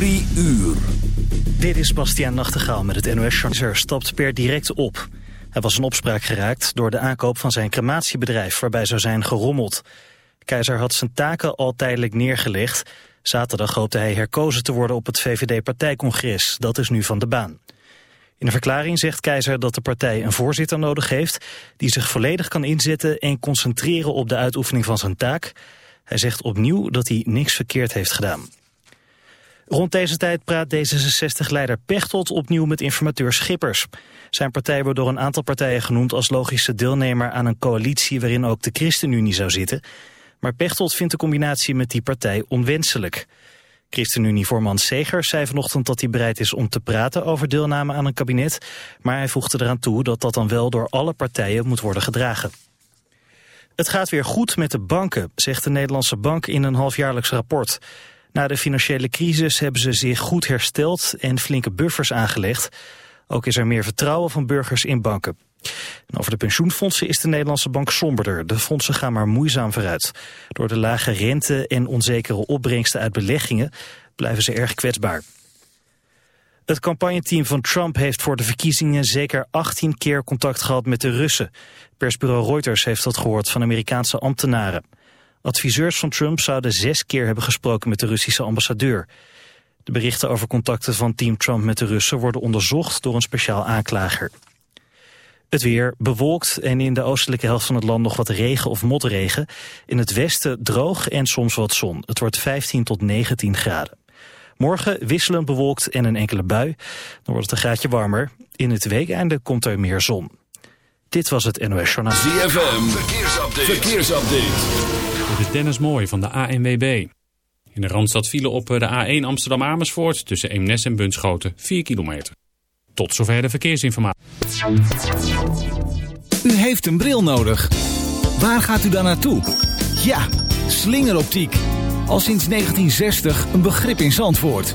Drie uur. Dit is Bastiaan Nachtegaal met het NOS Keizer stapt per direct op. Hij was in opspraak geraakt door de aankoop van zijn crematiebedrijf waarbij zou zijn gerommeld. Keizer had zijn taken al tijdelijk neergelegd. Zaterdag hoopte hij herkozen te worden op het VVD-partijcongres. Dat is nu van de baan. In een verklaring zegt Keizer dat de partij een voorzitter nodig heeft... die zich volledig kan inzetten en concentreren op de uitoefening van zijn taak. Hij zegt opnieuw dat hij niks verkeerd heeft gedaan. Rond deze tijd praat D66-leider Pechtold opnieuw met informateur Schippers. Zijn partij wordt door een aantal partijen genoemd als logische deelnemer aan een coalitie waarin ook de ChristenUnie zou zitten. Maar Pechtold vindt de combinatie met die partij onwenselijk. ChristenUnie-voorman Segers zei vanochtend dat hij bereid is om te praten over deelname aan een kabinet. Maar hij voegde eraan toe dat dat dan wel door alle partijen moet worden gedragen. Het gaat weer goed met de banken, zegt de Nederlandse Bank in een halfjaarlijks rapport. Na de financiële crisis hebben ze zich goed hersteld en flinke buffers aangelegd. Ook is er meer vertrouwen van burgers in banken. En over de pensioenfondsen is de Nederlandse bank somberder. De fondsen gaan maar moeizaam vooruit. Door de lage rente en onzekere opbrengsten uit beleggingen blijven ze erg kwetsbaar. Het campagneteam van Trump heeft voor de verkiezingen zeker 18 keer contact gehad met de Russen. Persbureau Reuters heeft dat gehoord van Amerikaanse ambtenaren. Adviseurs van Trump zouden zes keer hebben gesproken met de Russische ambassadeur. De berichten over contacten van team Trump met de Russen worden onderzocht door een speciaal aanklager. Het weer bewolkt en in de oostelijke helft van het land nog wat regen of motregen. In het westen droog en soms wat zon. Het wordt 15 tot 19 graden. Morgen wisselend bewolkt en een enkele bui. Dan wordt het een graadje warmer. In het weekeinde komt er meer zon. Dit was het NOS Journaal. ZFM, verkeersupdate. verkeersupdate. Dit is Dennis Mooi van de ANWB. In de Randstad vielen op de A1 Amsterdam-Amersfoort tussen Eemnes en Bunschoten 4 kilometer. Tot zover de verkeersinformatie. U heeft een bril nodig. Waar gaat u dan naartoe? Ja, slingeroptiek. Al sinds 1960 een begrip in Zandvoort.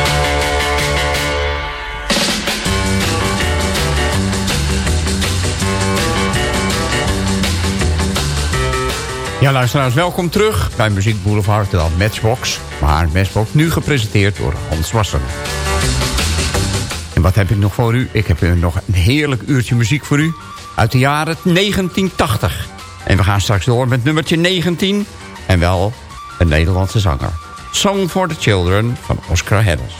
Ja, luisteraars, welkom terug bij Muziek Boulevard, dan Matchbox. Maar Matchbox nu gepresenteerd door Hans Wasser. En wat heb ik nog voor u? Ik heb nog een heerlijk uurtje muziek voor u. Uit de jaren 1980. En we gaan straks door met nummertje 19. En wel een Nederlandse zanger. Song for the Children van Oscar Harris.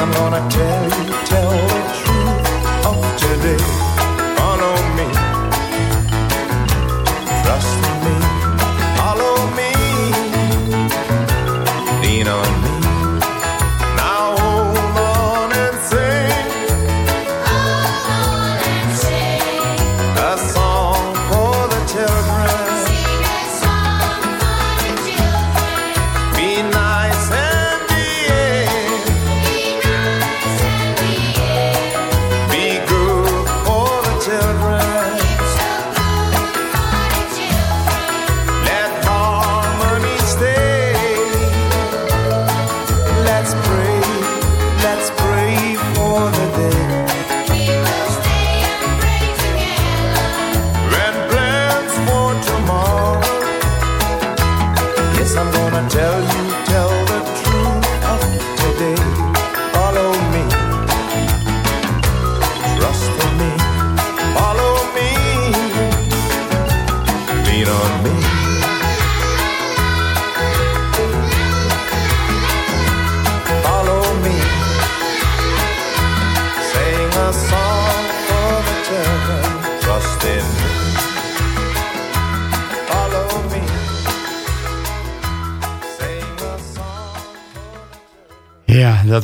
I'm gonna tell you.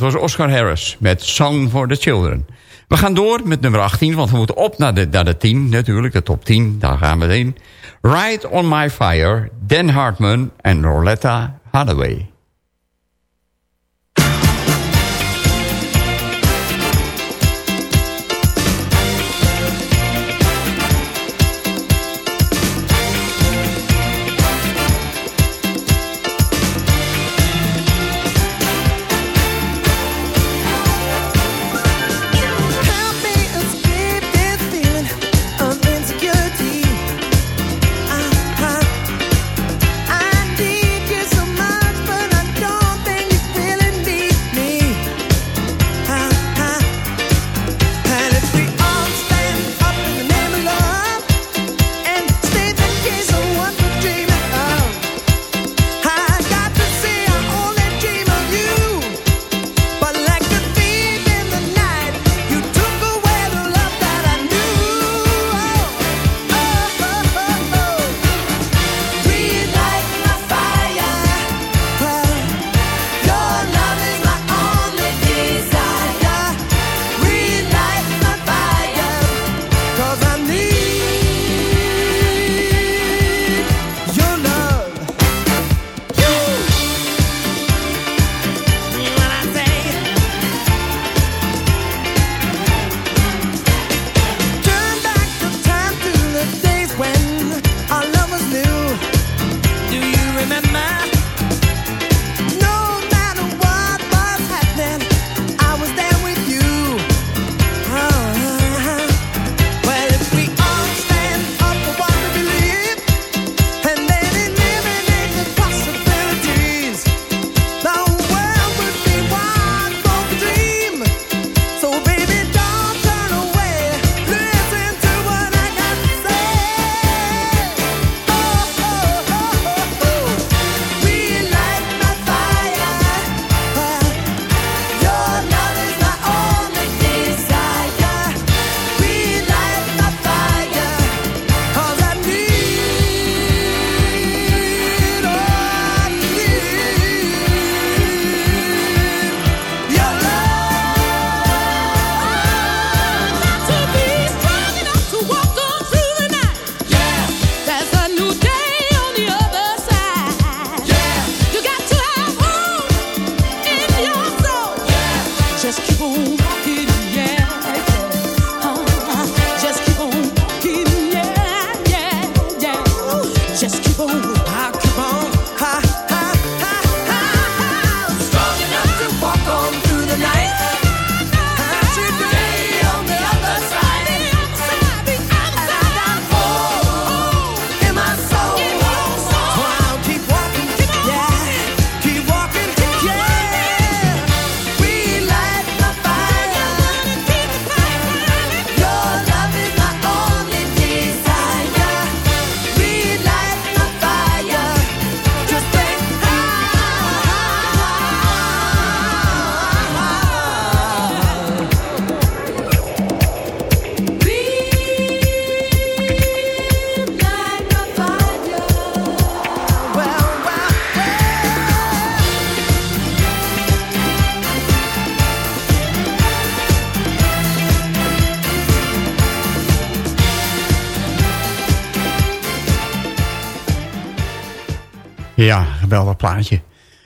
was Oscar Harris met Song for the Children. We gaan door met nummer 18, want we moeten op naar de, naar de 10 natuurlijk. De top 10, daar gaan we heen. Ride on my fire, Dan Hartman en Roletta Hathaway.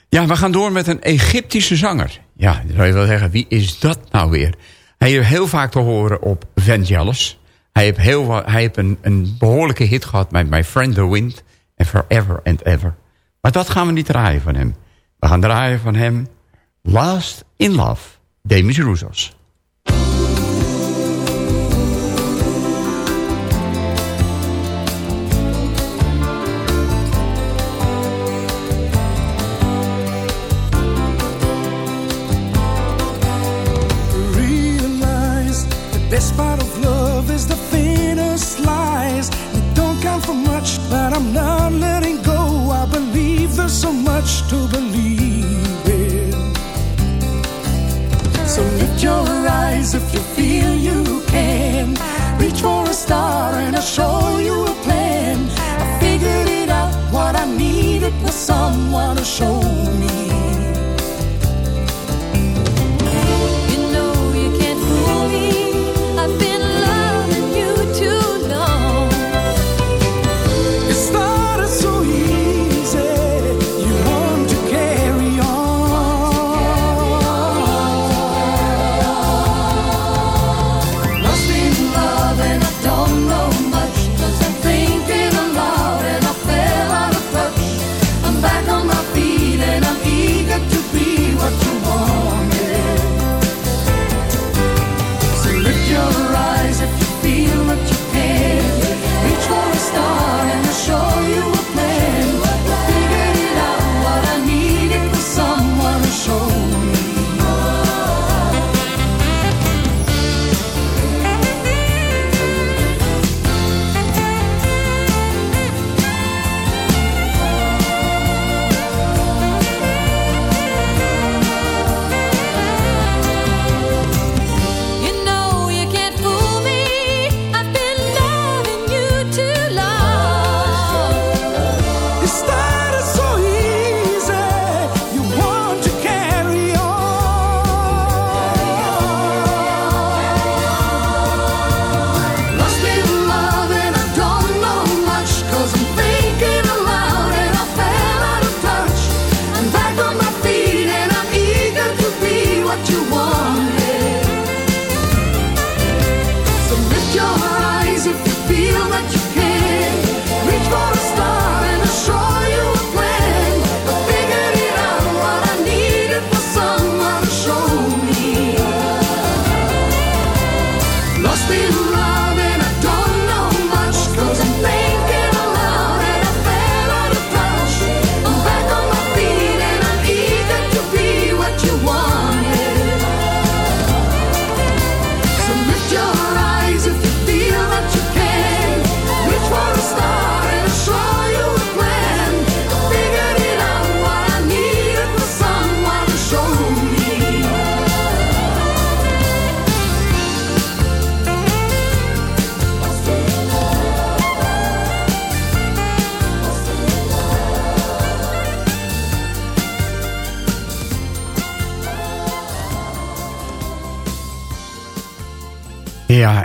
Ja, we gaan door met een Egyptische zanger. Ja, dan zou je wel zeggen, wie is dat nou weer? Hij is heel vaak te horen op Vangelis. Hij heeft, heel, hij heeft een, een behoorlijke hit gehad met My Friend the Wind... en Forever and Ever. Maar dat gaan we niet draaien van hem. We gaan draaien van hem Last in Love, Demis Roussos. Best part of love is the thinnest lies. It don't count for much, but I'm not letting go. I believe there's so much to believe in. So lift your eyes if you feel you can. Reach for a star and I'll show you a plan. I figured it out, what I needed was someone to show me.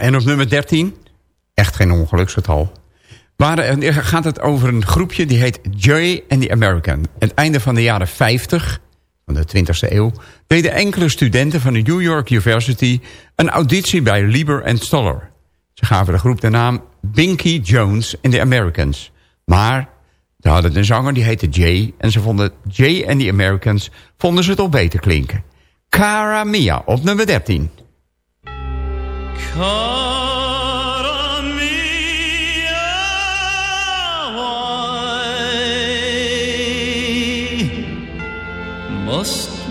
en op nummer 13, echt geen ongeluksgetal... Waar, eh, gaat het over een groepje die heet Jay and the American. Het einde van de jaren 50, van de 20e eeuw... deden enkele studenten van de New York University... een auditie bij Lieber Stoller. Ze gaven de groep de naam Binky Jones and the Americans. Maar ze hadden een zanger die heette Jay... en ze vonden Jay and the Americans vonden ze toch beter klinken. Cara Mia op nummer 13. Must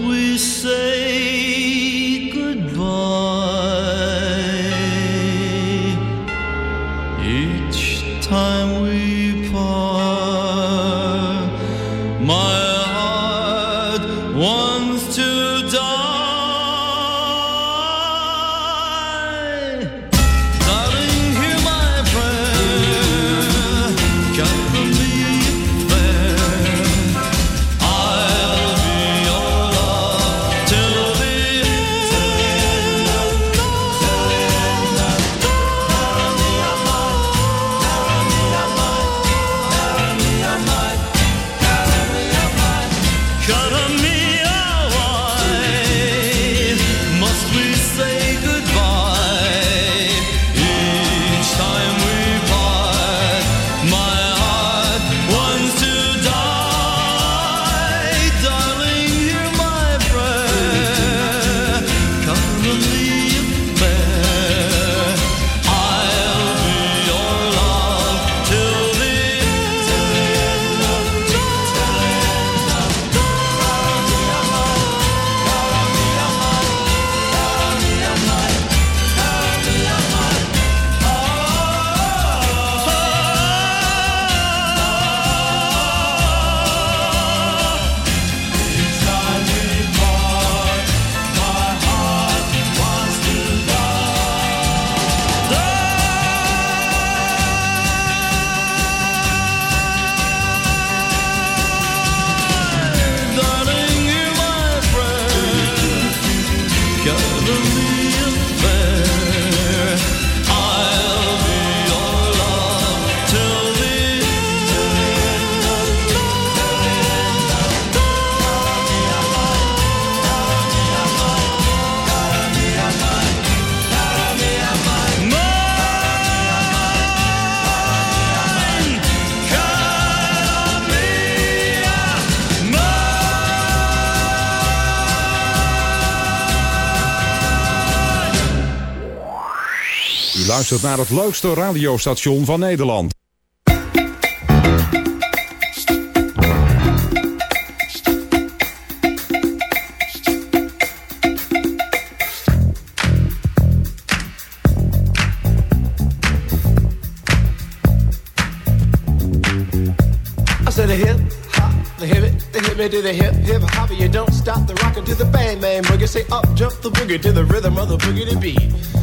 luistert naar het leukste radiostation van Nederland. To the hip hip hop. You don't stop the rockin' to the bang bang boogie. Say up jump the boogie to the rhythm of the boogie to beat.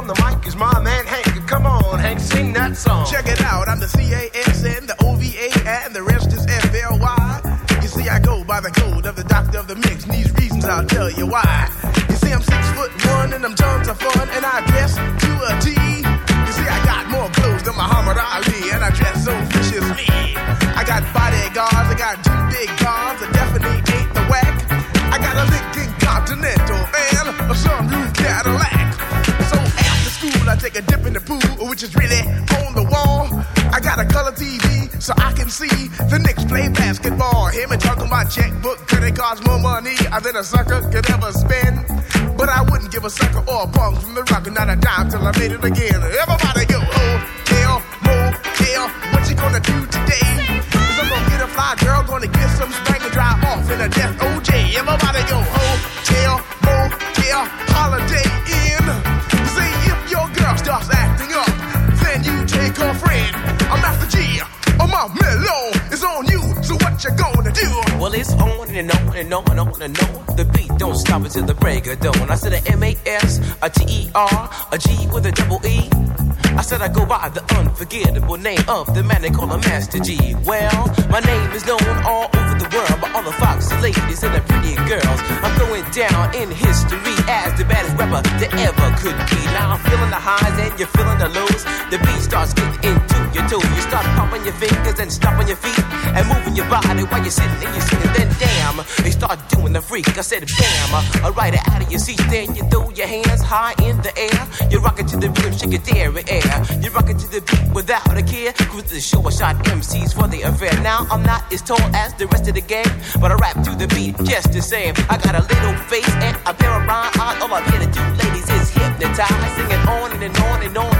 on the mic is my man Hank. Come on, Hank, sing that song. Check it out, I'm the C-A-S-N, the O-V-A, and the rest is F-L-Y. You see, I go by the code of the doctor of the mix, and these reasons I'll tell you why. See the Knicks play basketball. Him and talking my checkbook, credit cards more money than a sucker could ever spend. But I wouldn't give a sucker or a punk from the rock, not a dime till I made it again. Everybody go, oh, hotel, motel, what you gonna do today? Cause I'm gonna get a fly girl, gonna get some spank and drive off in a death OJ. Everybody go, oh. On and on and and on and on and on. The beat don't stop until the break of dawn. I said a M A S, a T E R, a G with a double E. I said I go by the unforgettable name of the man they call a Master G. Well, my name is known all over the world by all the foxy ladies and the pretty girls. I'm going down in history as the baddest rapper that ever could be. Now I'm feeling the highs and you're feeling the lows. The beat starts getting into toe. You start pumping your fingers and stomping your feet and moving your body while you're sitting and you're sitting. Then damn, they start doing the freak. I said bam, it out of your seat. Then you throw your hands high in the air. You rock it to the rhythm, shake your dairy air. You rock it to the beat without a care. Cruise the show, I shot MCs for the affair. Now I'm not as tall as the rest of the gang, but I rap to the beat just the same. I got a little face and a pair of rhyme eyes. All I'm here to do, ladies, is hypnotize. Singing on and, and on and on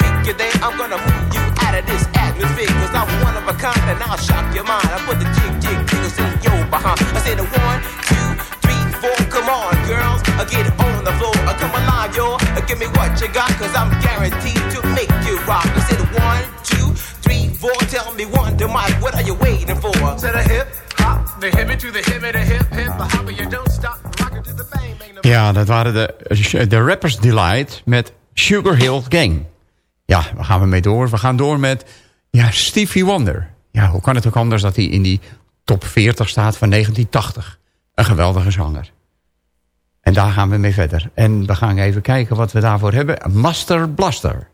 you there. I'm gonna move you out of this atmosphere, cause I'm one of a kind and I'll shock your mind. I put the jig, jig, jiggles in your behind. I said a one, two, three, four. Come on, girls. I get on the floor. I come alive, yo. Give me what you got, cause I'm guaranteed to make you rock. I said one, two, three, four. Tell me one, to Mike, what are you waiting for? To the hip hop, the hippie to the hippie, the hip hip, the hopper, you don't stop, Ja, dat waren de, de Rappers Delight met Sugar Hill Gang. Ja, waar gaan we mee door? We gaan door met ja, Stevie Wonder. Ja, hoe kan het ook anders dat hij in die top 40 staat van 1980? Een geweldige zanger. En daar gaan we mee verder. En we gaan even kijken wat we daarvoor hebben. Master Blaster.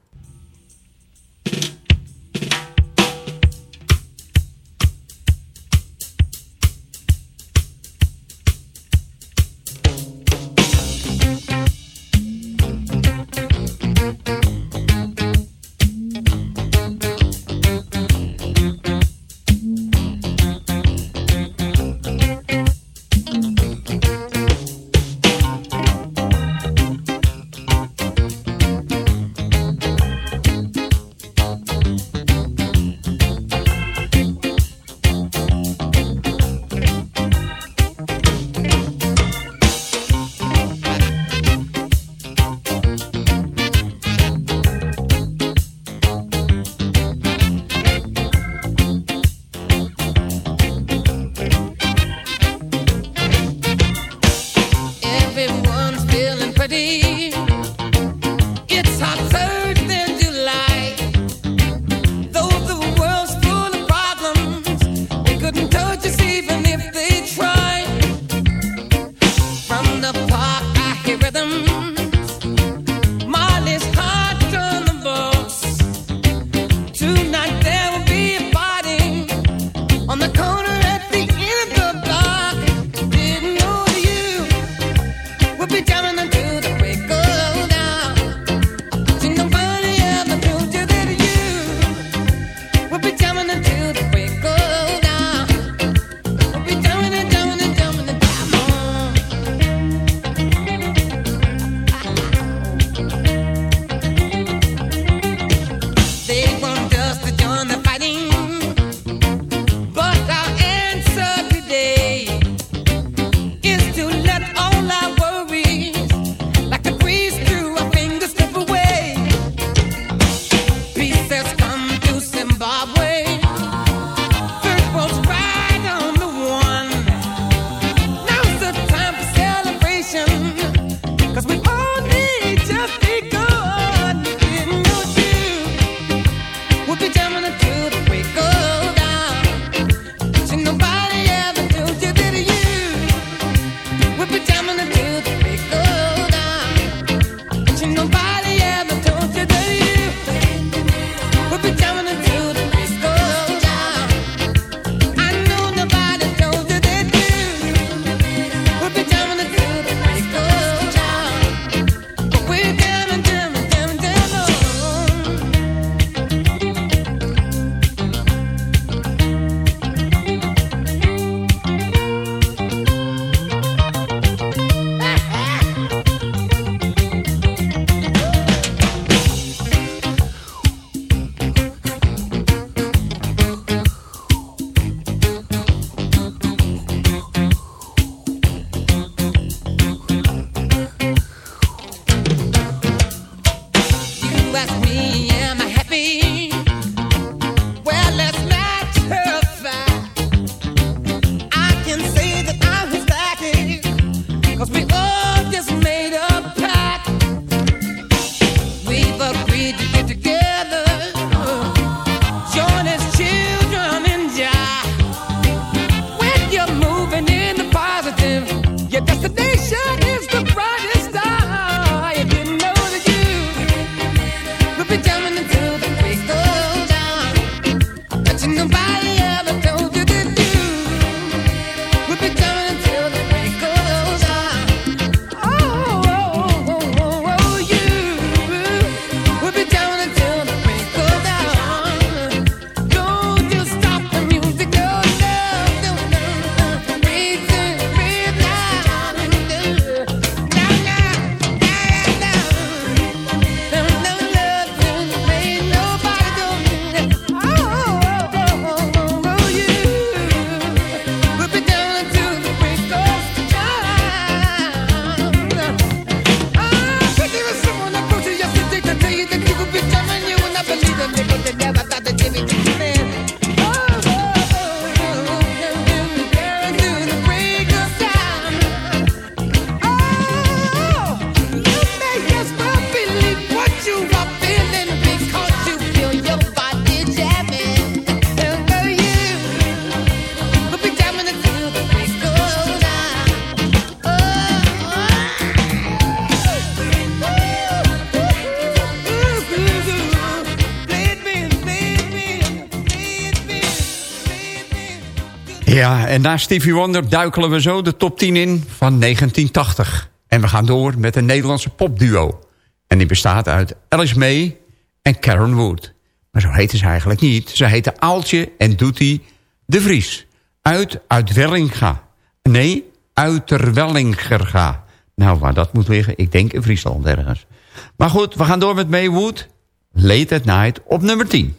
en na Stevie Wonder duikelen we zo de top 10 in van 1980. En we gaan door met een Nederlandse popduo. En die bestaat uit Alice May en Karen Wood. Maar zo heette ze eigenlijk niet. Ze heette Aaltje en Doetie de Vries. Uit uit Wellinga. Nee, Uiterwellingerga. Nou, waar dat moet liggen, ik denk in Friesland ergens. Maar goed, we gaan door met May Wood. Late at Night op nummer 10.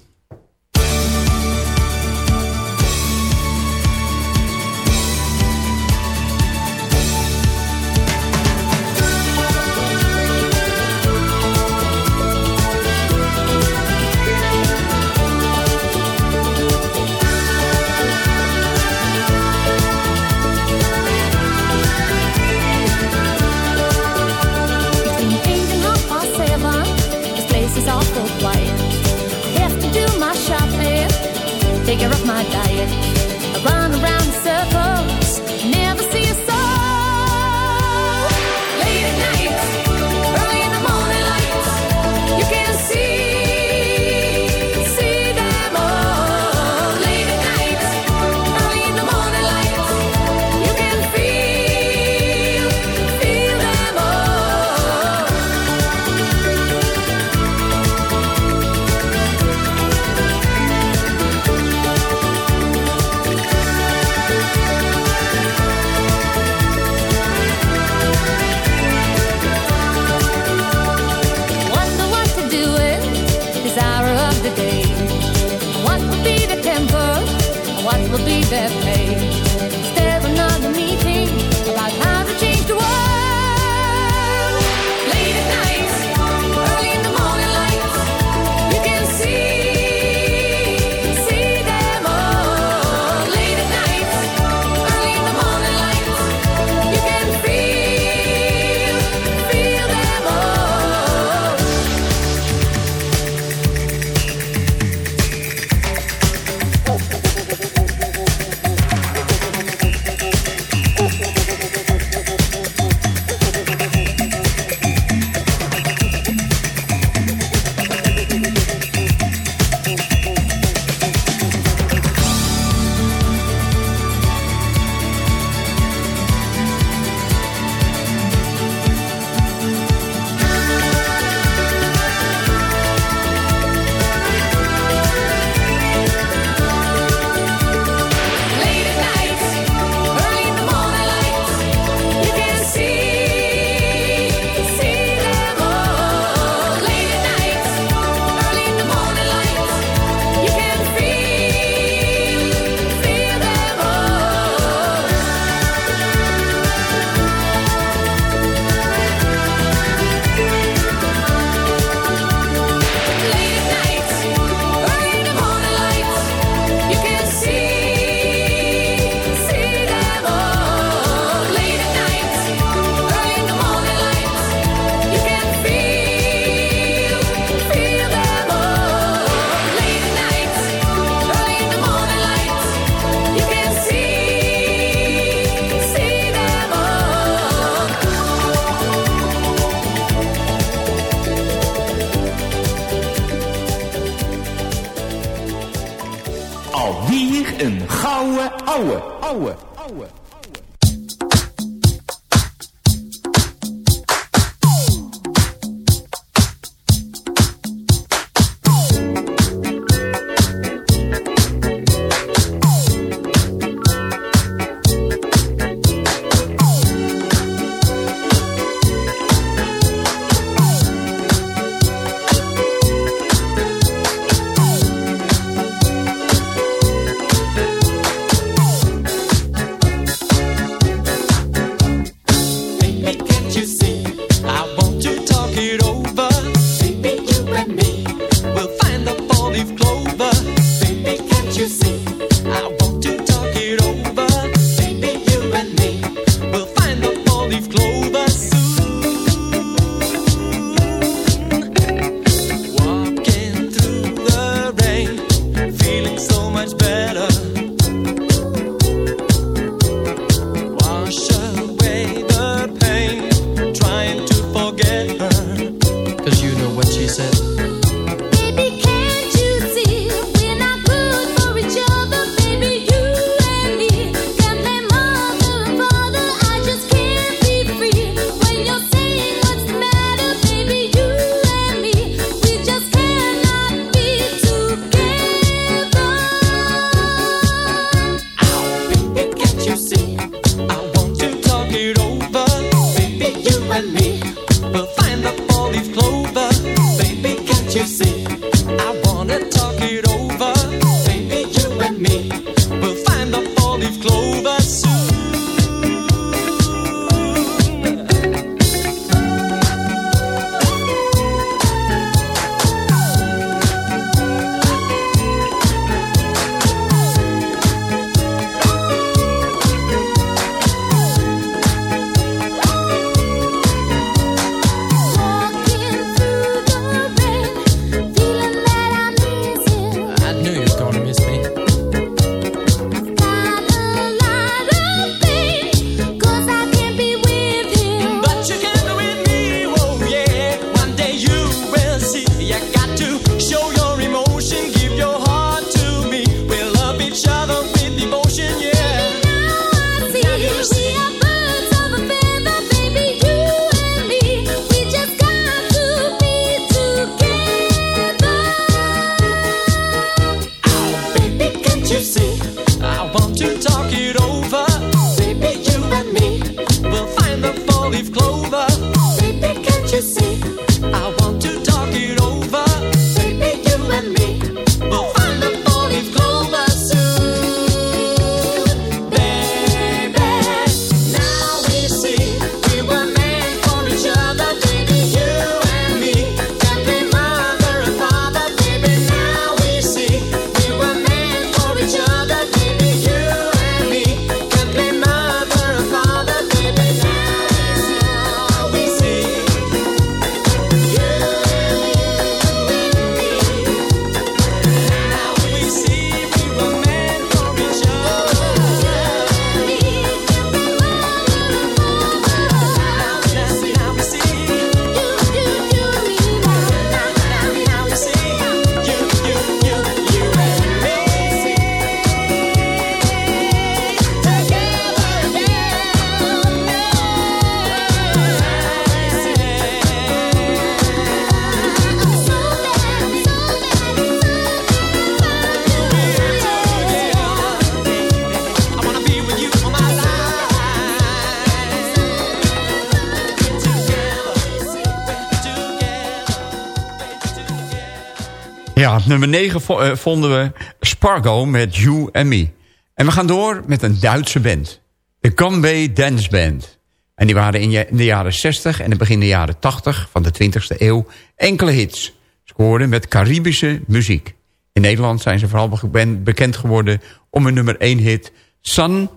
nummer 9 eh, vonden we Spargo met You and Me. En we gaan door met een Duitse band. De Gambay Dance Band. En die waren in de jaren 60 en het begin de jaren 80 van de 20e eeuw enkele hits. scoren met Caribische muziek. In Nederland zijn ze vooral bekend geworden om hun nummer 1 hit Sun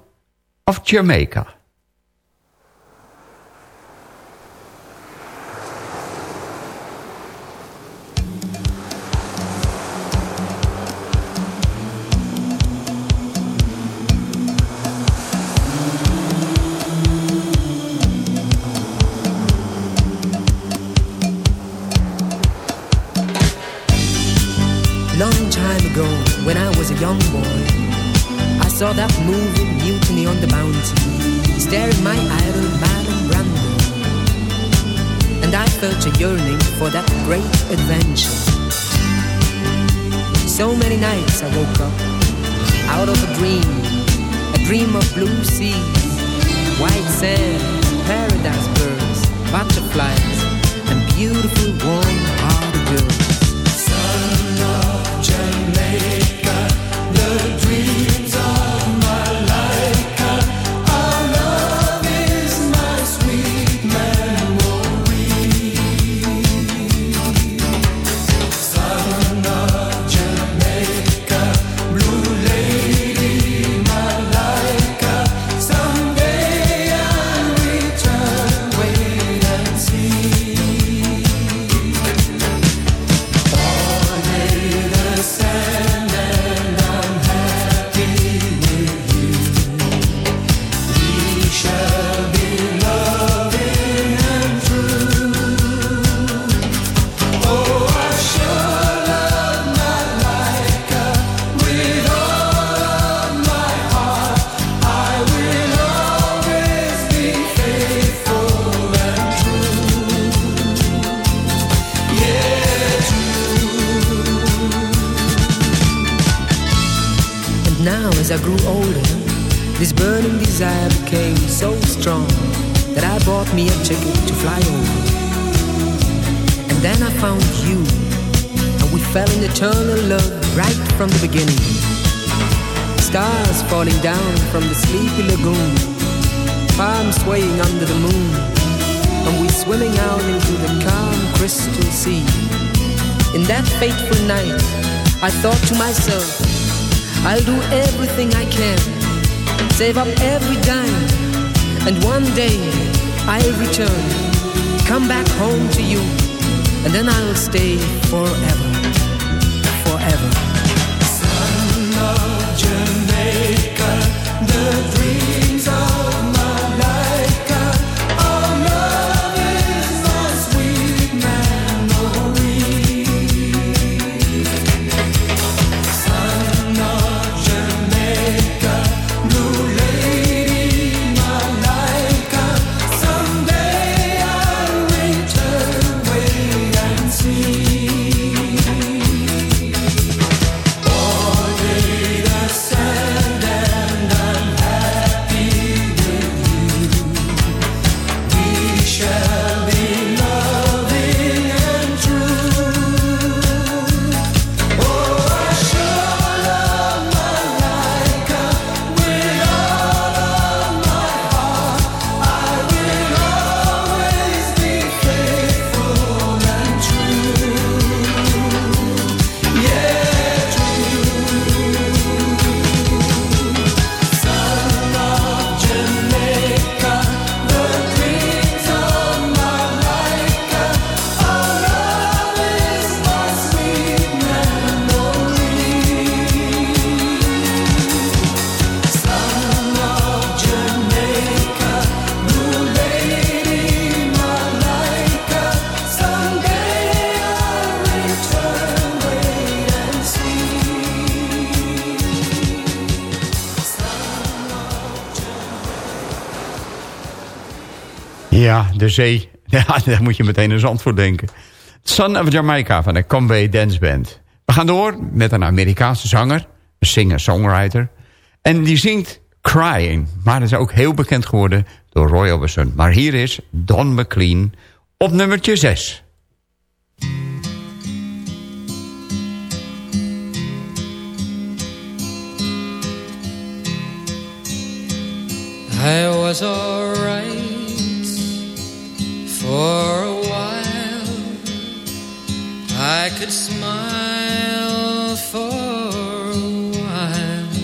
of Jamaica. young boy. I saw that moving mutiny on the mountain, staring my idol, and Rambo. And I felt a yearning for that great adventure. So many nights I woke up, out of a dream, a dream of blue seas, white sand, paradise birds, butterflies, and beautiful warm hearted girls. Love right from the beginning. Stars falling down from the sleepy lagoon, palms swaying under the moon, and we swimming out into the calm crystal sea. In that fateful night, I thought to myself, I'll do everything I can, save up every dime, and one day I'll return, come back home to you, and then I'll stay forever, forever. Ja, de zee. Ja, daar moet je meteen aan Zandvoort denken. Son of Jamaica van de Conway Dance Band. We gaan door met een Amerikaanse zanger, een singer-songwriter. En die zingt Crying, maar is ook heel bekend geworden door Roy Orbison. Maar hier is Don McLean op nummertje 6. I was alright for a while. I could smile for a while.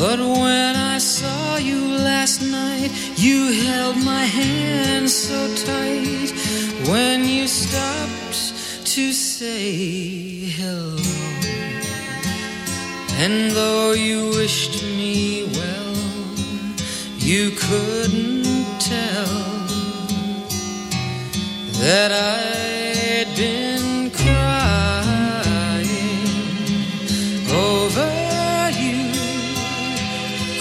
But when I saw you last night, you held my hand so tight. When you stopped to say hello. And though you wished me well, you couldn't that I'd been crying over you,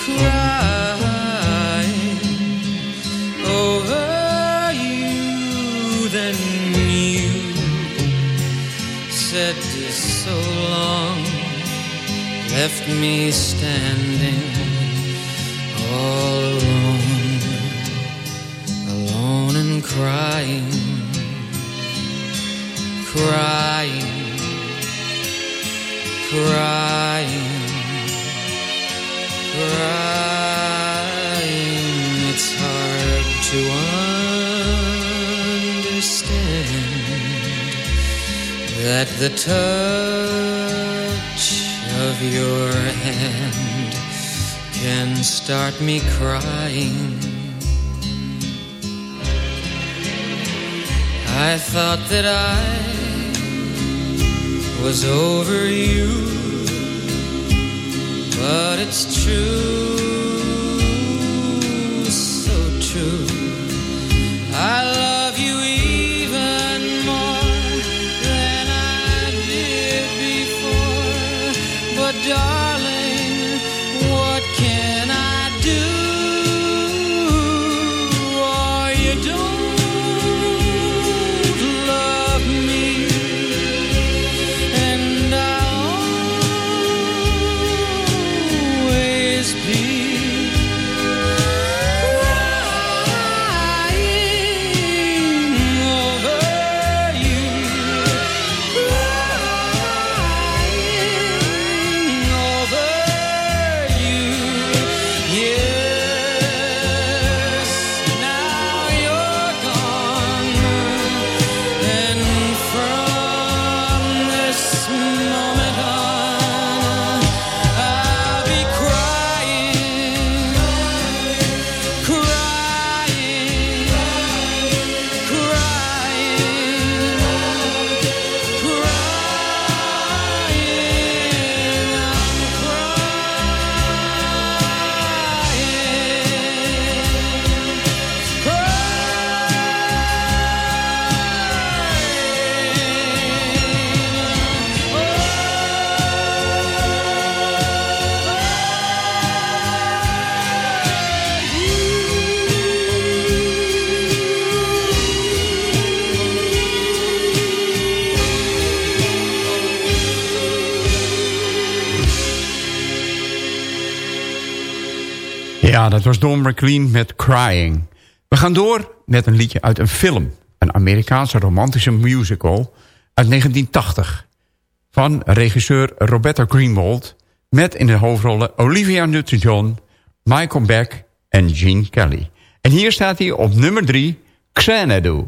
crying over you. Then you said this so long left me standing all alone, alone and crying, crying, crying, crying. It's hard to understand that the touch of your hand can start me crying. I thought that I was over you, but it's true, Ja, dat was Don McLean met Crying. We gaan door met een liedje uit een film. Een Amerikaanse romantische musical uit 1980. Van regisseur Roberta Greenwald. Met in de hoofdrollen Olivia Newton-John, Michael Beck en Gene Kelly. En hier staat hij op nummer 3, Xanadu.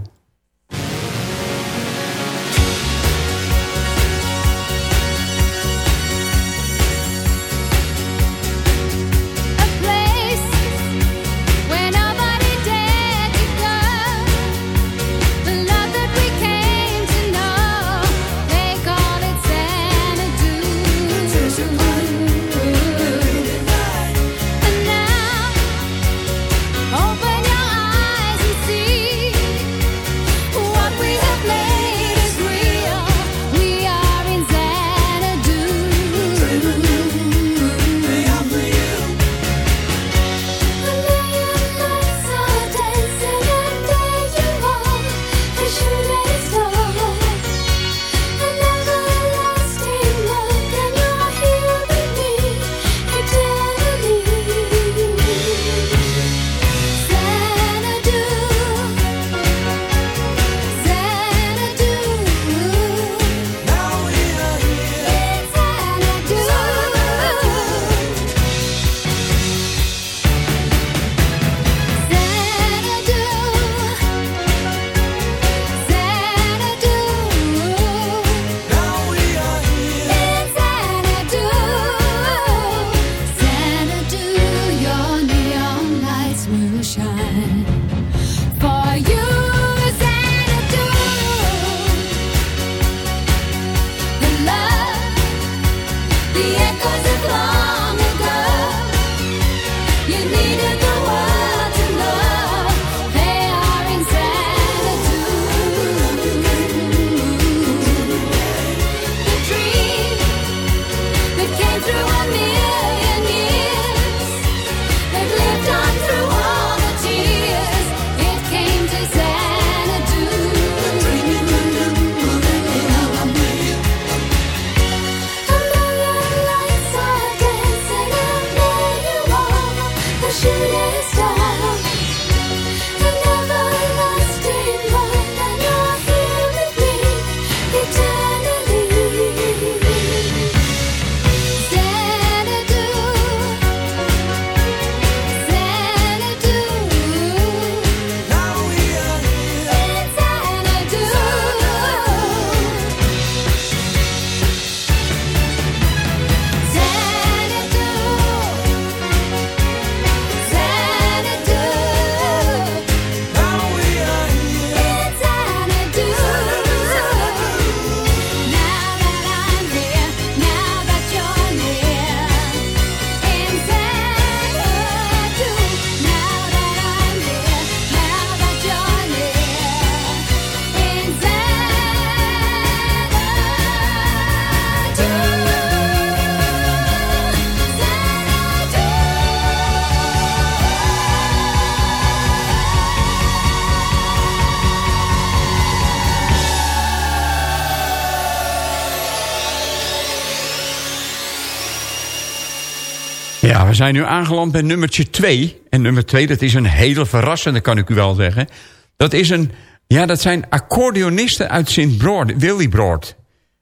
We zijn nu aangeland bij nummertje 2. En nummer 2, dat is een hele verrassende, kan ik u wel zeggen. Dat is een, ja, dat zijn accordeonisten uit Sint Broad, Willybroord.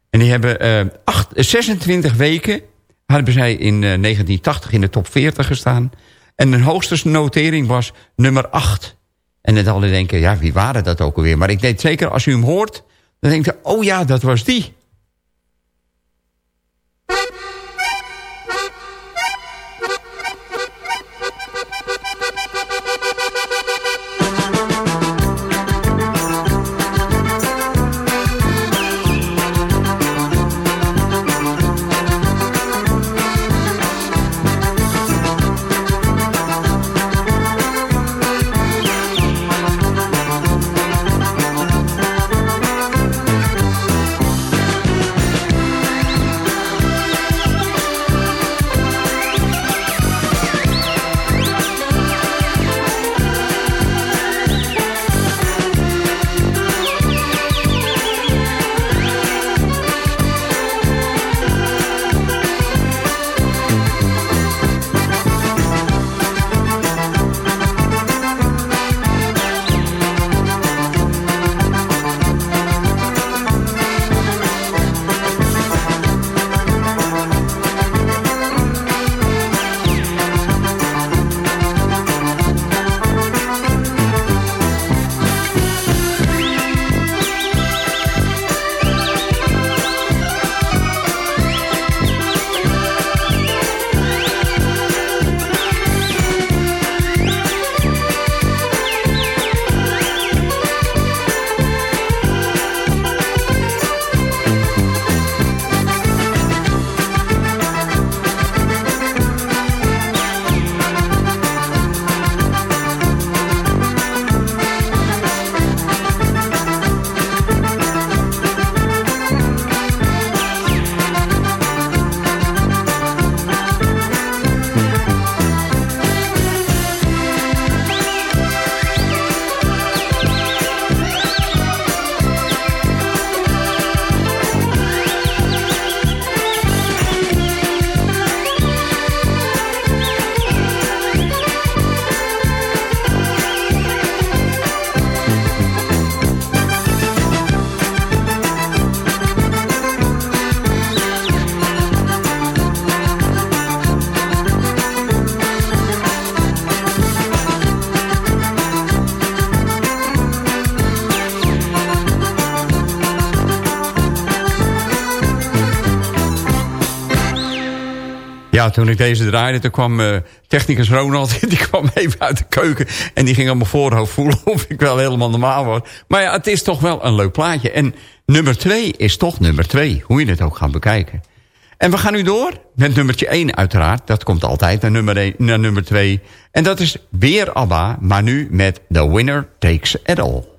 En die hebben eh acht, 26 weken, hebben zij in eh, 1980 in de top 40 gestaan. En hun hoogste notering was nummer 8. En zal je denken, ja, wie waren dat ook alweer? Maar ik denk zeker, als u hem hoort, dan denkt u, oh ja, dat was die. Toen ik deze draaide, toen kwam eh, technicus Ronald... die kwam even uit de keuken en die ging aan mijn voorhoofd voelen... of ik wel helemaal normaal was. Maar ja, het is toch wel een leuk plaatje. En nummer twee is toch nummer twee, hoe je het ook gaat bekijken. En we gaan nu door met nummertje 1 uiteraard. Dat komt altijd naar nummer, 1, naar nummer 2. En dat is weer ABBA, maar nu met The Winner Takes It All.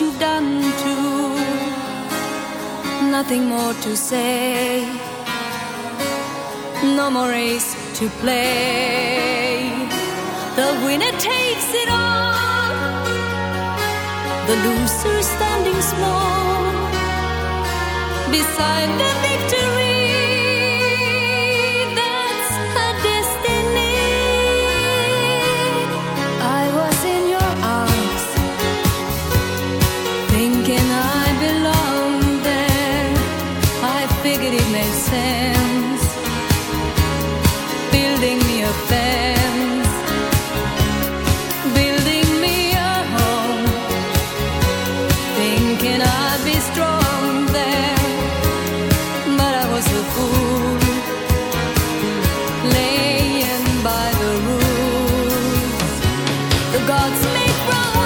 You've done too. Nothing more to say, no more race to play. The winner takes it all. The loser standing small beside the victory. Make wrong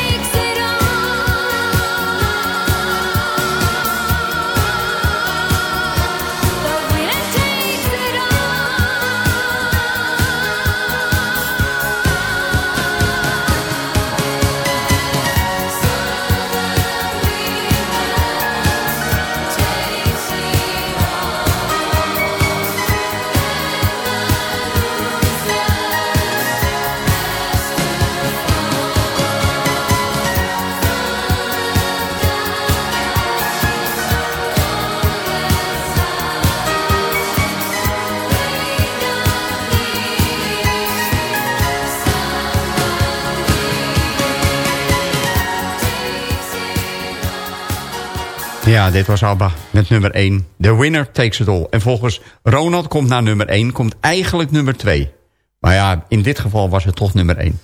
Ja, dit was Abba met nummer 1. The winner takes it all. En volgens Ronald komt na nummer 1, komt eigenlijk nummer 2. Maar ja, in dit geval was het toch nummer 1.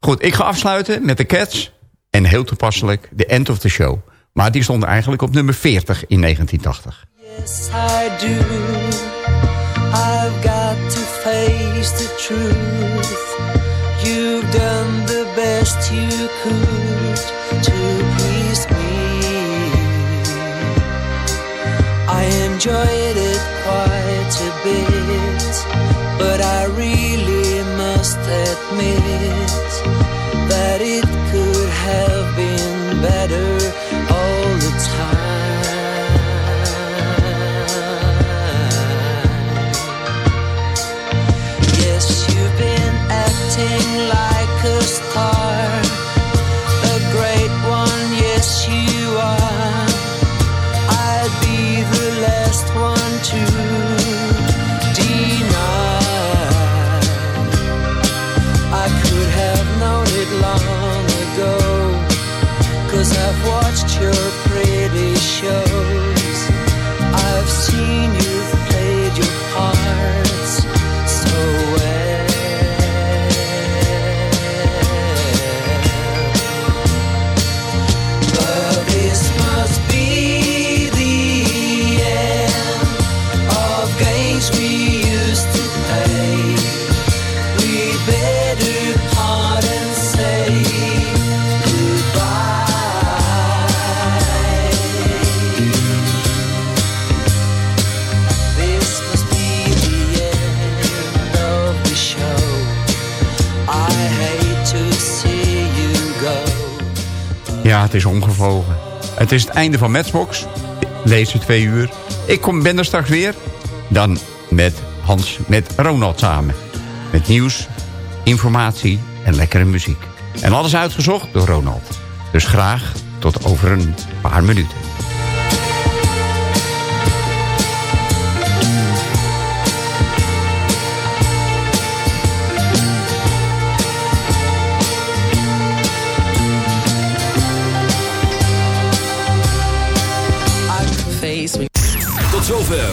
Goed, ik ga afsluiten met de Cats. En heel toepasselijk, The End of the Show. Maar die stond eigenlijk op nummer 40 in 1980. Yes, I do. I've got to face the truth. You've done the best you could I enjoyed it quite a bit, but I really must admit that it could have been better einde van Matchbox. Deze twee uur. Ik kom, ben straks weer. Dan met Hans, met Ronald samen. Met nieuws, informatie en lekkere muziek. En alles uitgezocht door Ronald. Dus graag tot over een paar minuten.